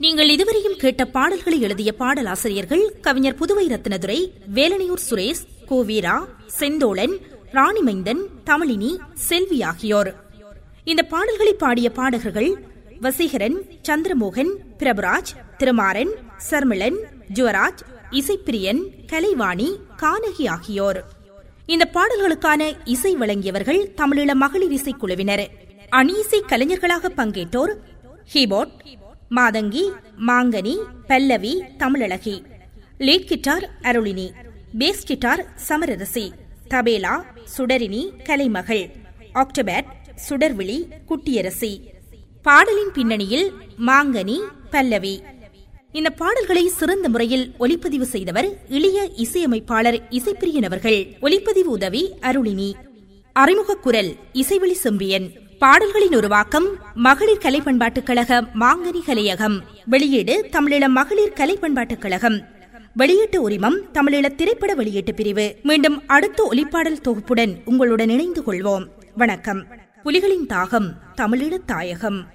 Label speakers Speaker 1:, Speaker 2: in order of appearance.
Speaker 1: நீங்கள் இதுவரையும் கேட்ட பாடல்களை எழுதிய பாடலாசிரியர்கள் கவிஞர் புதுவை ரத்னதுரை வேலனையூர் சுரேஷ் கோவீரா செந்தோழன் ராணிமைந்தன் தமிழினி செல்வி ஆகியோர். இந்த பாடல்களை பாடிய பாடகர்கள் வசீகரன் சந்திரமோகன் பிரபுராஜ் திருமாறன் சர்மிளன் ஜுவராஜ் இசைப்பிரியன் கலைவாணி கானகி ஆகியோர். இந்த பாடல்களுக்கான இசை வழங்கியவர்கள் தமிழீழ மகளிர் இசைக்குழுவினர் அணியிசை கலைஞர்களாக பங்கேற்றோர் ஹீபோட் Mathangi Mangani Pallavi Tamizhazhagi. Lead guitar Arulini. Bass guitar Samararasi. Tabla Sudarini Kalaimagal. Octopad Sudarvizhi Kuttiyarasi. பாடலின் பின்னணியில் மாங்கனி பல்லவி. இந்த பாடல்களை சிறந்த முறையில் ஒலிப்பதிவு செய்தவர் இளைய இசையமைப்பாளர் இசைப்பிரியன் அவர்கள். ஒலிப்பதிவு உதவி அருளினி. அறிமுக குரல் இசைவெளி செம்பியன். பாடல்களின் உருவாக்கம் மகளிர் கலை பண்பாட்டுக் கழக மாங்கனி கலையகம். வெளியீடு தமிழீழ மகளிர் கலை பண்பாட்டுக் கழகம். வெளியீட்டு உரிமம் தமிழீழ திரைப்பட வெளியீட்டு பிரிவு. மீண்டும் அடுத்த ஒலிப்பாடல் தொகுப்புடன் உங்களுடன் இணைந்து கொள்வோம். வணக்கம். புலிகளின் தாகம் தமிழீழ தாயகம்.